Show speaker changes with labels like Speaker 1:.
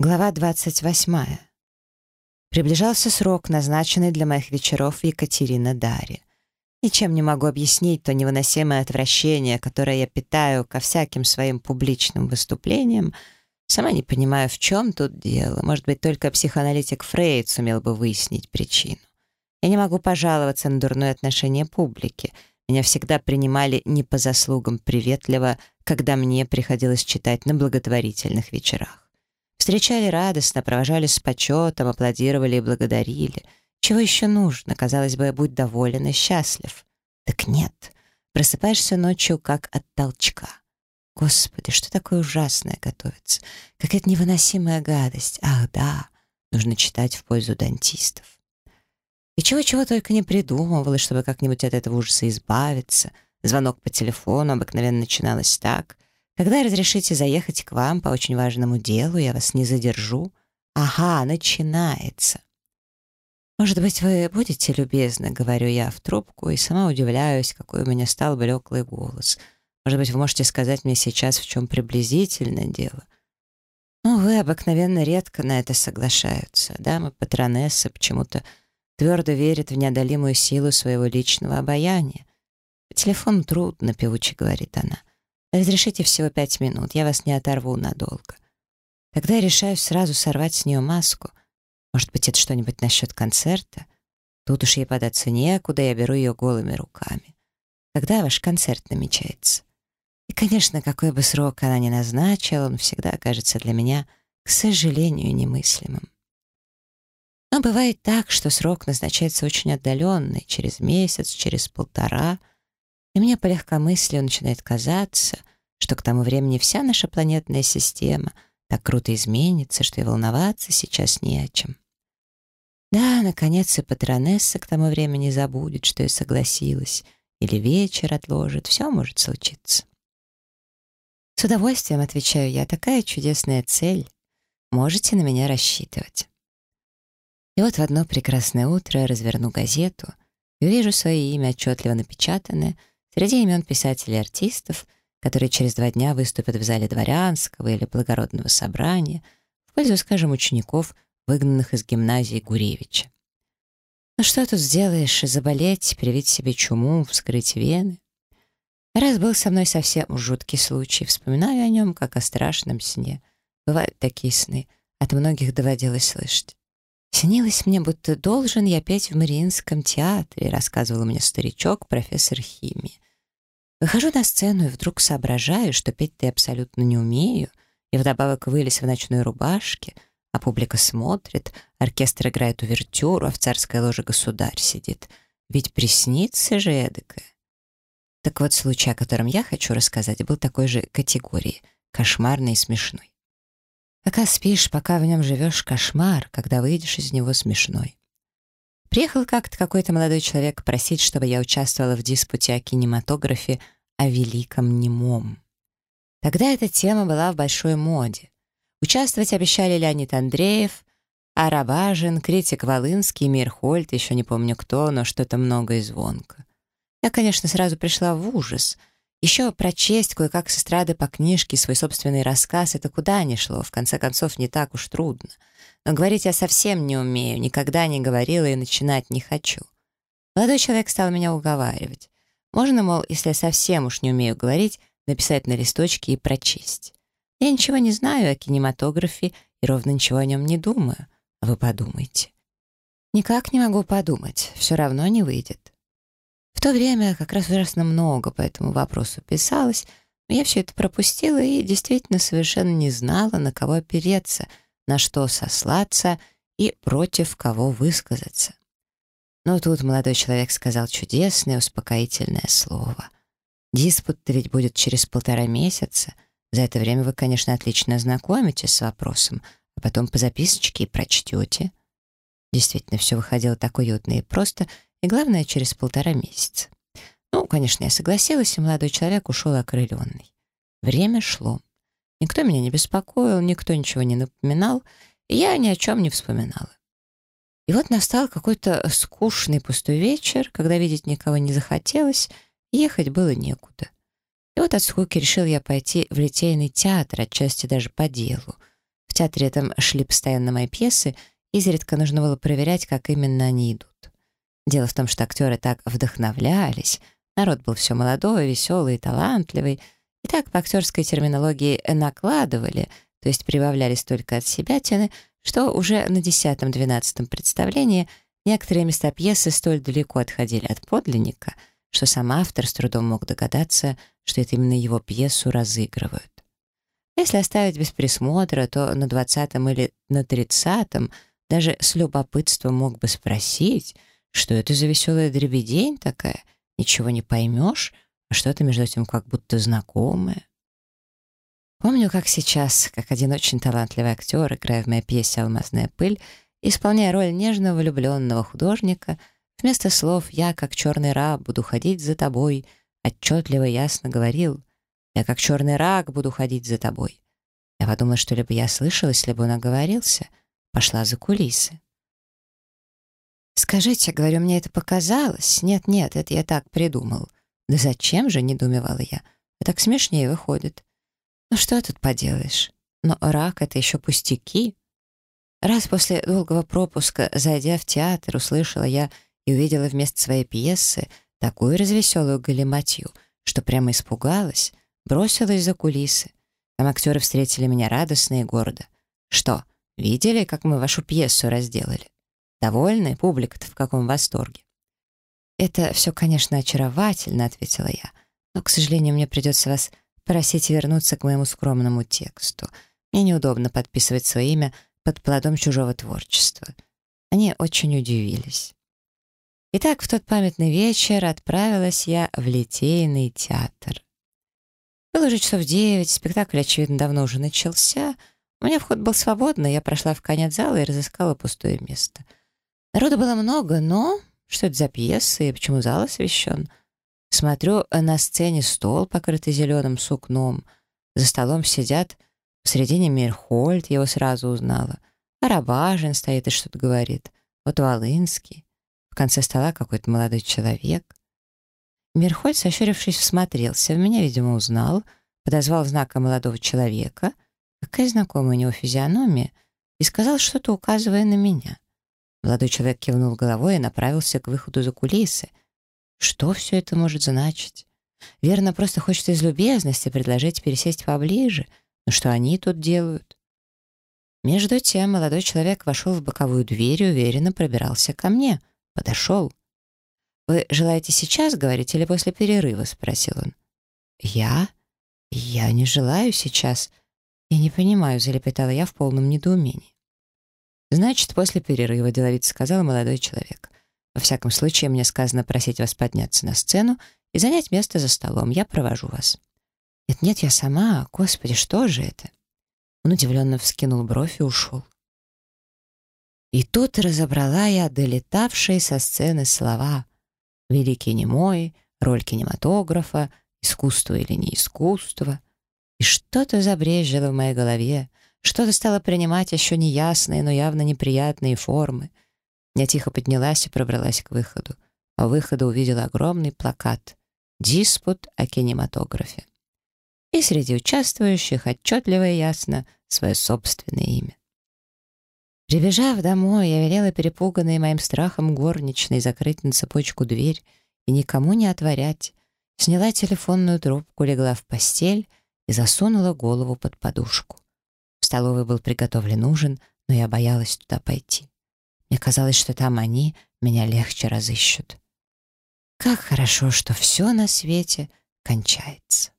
Speaker 1: Глава 28. Приближался срок, назначенный для моих вечеров в Екатеринодаре. Ничем не могу объяснить то невыносимое отвращение, которое я питаю ко всяким своим публичным выступлениям. Сама не понимаю, в чем тут дело. Может быть, только психоаналитик Фрейд сумел бы выяснить причину. Я не могу пожаловаться на дурное отношение публики. Меня всегда принимали не по заслугам приветливо, когда мне приходилось читать на благотворительных вечерах. Встречали радостно, провожали с почетом, аплодировали и благодарили. Чего еще нужно? Казалось бы, будь доволен и счастлив. Так нет. Просыпаешься ночью, как от толчка. Господи, что такое ужасное готовится? Какая-то невыносимая гадость. Ах, да, нужно читать в пользу дантистов. И чего-чего только не придумывала, чтобы как-нибудь от этого ужаса избавиться. Звонок по телефону обыкновенно начиналось так. Когда разрешите заехать к вам по очень важному делу, я вас не задержу. Ага, начинается. Может быть, вы будете любезны, говорю я в трубку, и сама удивляюсь, какой у меня стал блеклый голос. Может быть, вы можете сказать мне сейчас, в чем приблизительно дело. Ну, вы обыкновенно редко на это соглашаются. Дамы патронессы почему-то твердо верят в неодолимую силу своего личного обаяния. По телефону трудно, певуче говорит она. Разрешите всего пять минут, я вас не оторву надолго. Тогда я решаюсь сразу сорвать с нее маску. Может быть, это что-нибудь насчет концерта? Тут уж ей податься некуда, я беру ее голыми руками. Когда ваш концерт намечается? И, конечно, какой бы срок она ни назначила, он всегда окажется для меня, к сожалению, немыслимым. Но бывает так, что срок назначается очень отдаленный, через месяц, через полтора — и мне по легкомыслию начинает казаться, что к тому времени вся наша планетная система так круто изменится, что и волноваться сейчас не о чем. Да, наконец и патронесса к тому времени забудет, что я согласилась, или вечер отложит, все может случиться. С удовольствием отвечаю я, такая чудесная цель. Можете на меня рассчитывать. И вот в одно прекрасное утро разверну газету и увижу свое имя отчетливо напечатанное — Среди имен писателей и артистов, которые через два дня выступят в зале дворянского или благородного собрания, в пользу, скажем, учеников, выгнанных из гимназии Гуревича. Ну что тут сделаешь? Заболеть, привить себе чуму, вскрыть вены? Раз был со мной совсем жуткий случай, вспоминаю о нем, как о страшном сне. Бывают такие сны, от многих доводилось слышать. Снилось мне, будто должен я петь в Мариинском театре, рассказывал мне старичок, профессор химии. Выхожу на сцену и вдруг соображаю, что петь-то я абсолютно не умею, и вдобавок вылез в ночной рубашке, а публика смотрит, оркестр играет увертюру, а в царской ложе государь сидит. Ведь приснится же эдакое. Так вот, случай, о котором я хочу рассказать, был такой же категории — кошмарный и смешной. Пока спишь, пока в нем живешь, кошмар, когда выйдешь из него смешной. Приехал как-то какой-то молодой человек просить, чтобы я участвовала в диспуте о кинематографе о великом немом. Тогда эта тема была в большой моде. Участвовать обещали Леонид Андреев, Арабажин, критик Волынский, Мирхольд, еще не помню кто, но что-то много и звонко. Я, конечно, сразу пришла в ужас. Еще прочесть кое-как с эстрады по книжке свой собственный рассказ — это куда ни шло, в конце концов, не так уж трудно — но говорить я совсем не умею, никогда не говорила и начинать не хочу. Молодой человек стал меня уговаривать. Можно, мол, если я совсем уж не умею говорить, написать на листочке и прочесть. Я ничего не знаю о кинематографе и ровно ничего о нем не думаю. А вы подумайте. Никак не могу подумать, все равно не выйдет. То время как раз ужасно много по этому вопросу писалось, но я все это пропустила и действительно совершенно не знала, на кого опереться — на что сослаться и против кого высказаться. Но тут молодой человек сказал чудесное успокоительное слово. Диспут-то ведь будет через полтора месяца. За это время вы, конечно, отлично ознакомитесь с вопросом, а потом по записочке и прочтете. Действительно, все выходило так уютно и просто, и главное, через полтора месяца. Ну, конечно, я согласилась, и молодой человек ушел окрыленный. Время шло. Никто меня не беспокоил, никто ничего не напоминал, и я ни о чем не вспоминала. И вот настал какой-то скучный пустой вечер, когда видеть никого не захотелось, ехать было некуда. И вот от скуки решил я пойти в литейный театр, отчасти даже по делу. В театре там шли постоянно мои пьесы, изредка нужно было проверять, как именно они идут. Дело в том, что актеры так вдохновлялись, народ был все молодой, веселый, талантливый, и так по актерской терминологии накладывали, то есть прибавляли столько от себя тяны, что уже на десятом-двенадцатом представлении некоторые места пьесы столь далеко отходили от подлинника, что сам автор с трудом мог догадаться, что это именно его пьесу разыгрывают. Если оставить без присмотра, то на двадцатом или на тридцатом даже с любопытством мог бы спросить, что это за веселая дребедень такая, ничего не поймешь, а что-то между этим как будто знакомое. Помню, как сейчас, как один очень талантливый актер, играя в моей пьесе «Алмазная пыль», исполняя роль нежного влюбленного художника, вместо слов «я, как черный раб, буду ходить за тобой», отчетливо и ясно говорил «я, как черный рак, буду ходить за тобой». Я подумала, что либо я слышалась, либо он оговорился, пошла за кулисы. «Скажите, — говорю, — мне это показалось? Нет-нет, это я так придумал». «Да зачем же?» — недоумевала я. «А так смешнее выходит». «Ну что тут поделаешь? Но рак — это еще пустяки». Раз после долгого пропуска, зайдя в театр, услышала я и увидела вместо своей пьесы такую развеселую галиматью, что прямо испугалась, бросилась за кулисы. Там актеры встретили меня радостно и гордо. «Что, видели, как мы вашу пьесу разделали? Довольны? Публика-то в каком восторге?» «Это все, конечно, очаровательно», — ответила я. «Но, к сожалению, мне придется вас просить вернуться к моему скромному тексту. Мне неудобно подписывать свое имя под плодом чужого творчества». Они очень удивились. Итак, в тот памятный вечер отправилась я в Литейный театр. Было уже часов девять, спектакль, очевидно, давно уже начался. У меня вход был свободный, я прошла в конец зала и разыскала пустое место. Народу было много, но что это за пьеса и почему зал освещен? Смотрю, на сцене стол, покрытый зеленым сукном. За столом сидят, посредине Мирхольд, его сразу узнала. Арабажин стоит и что-то говорит. Вот Волынский. В конце стола какой-то молодой человек. Мирхольд, сощурившись, всмотрелся в меня, видимо, узнал, подозвал знаком молодого человека, какая знакомая у него физиономия, и сказал что-то, указывая на меня. Молодой человек кивнул головой и направился к выходу за кулисы. Что все это может значить? Верно, просто хочет из любезности предложить пересесть поближе. Но что они тут делают? Между тем молодой человек вошел в боковую дверь и уверенно пробирался ко мне. Подошел. «Вы желаете сейчас говорить или после перерыва?» — спросил он. «Я? Я не желаю сейчас. Я не понимаю», — залепетала я в полном недоумении. «Значит, после перерыва», — деловито сказал молодой человек. «Во всяком случае, мне сказано просить вас подняться на сцену и занять место за столом. Я провожу вас». «Нет-нет, я сама. Господи, что же это?» Он удивленно вскинул бровь и ушел. И тут разобрала я долетавшие со сцены слова «Великий немой», «Роль кинематографа», «Искусство или не искусство». И что-то забрежило в моей голове, что-то стало принимать еще неясные, но явно неприятные формы. Я тихо поднялась и пробралась к выходу. А выхода увидела огромный плакат «Диспут о кинематографе». И среди участвующих отчетливо и ясно свое собственное имя. Прибежав домой, я велела перепуганной моим страхом горничной закрыть на цепочку дверь и никому не отворять, сняла телефонную трубку, легла в постель и засунула голову под подушку. В столовой был приготовлен ужин, но я боялась туда пойти. Мне казалось, что там они меня легче разыщут. Как хорошо, что все на свете кончается.